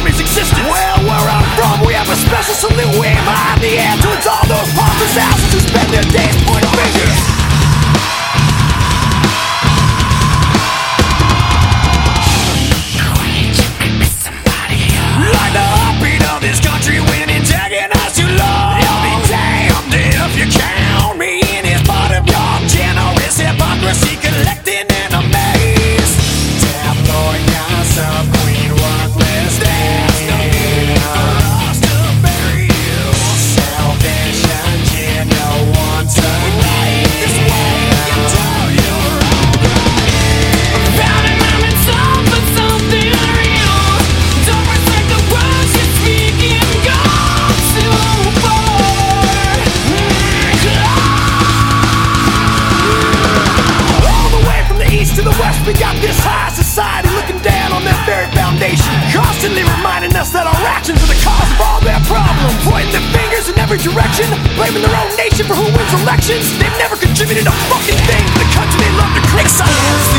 family's existence. Well, where I'm from, we have a special salute. We aim high the air to all those pompous asses who spend their days pointing fingers. constantly reminding us that our actions are the cause of all their problems. Pointing their fingers in every direction, blaming their own nation for who wins elections. They've never contributed a fucking thing to the country they love to criticize.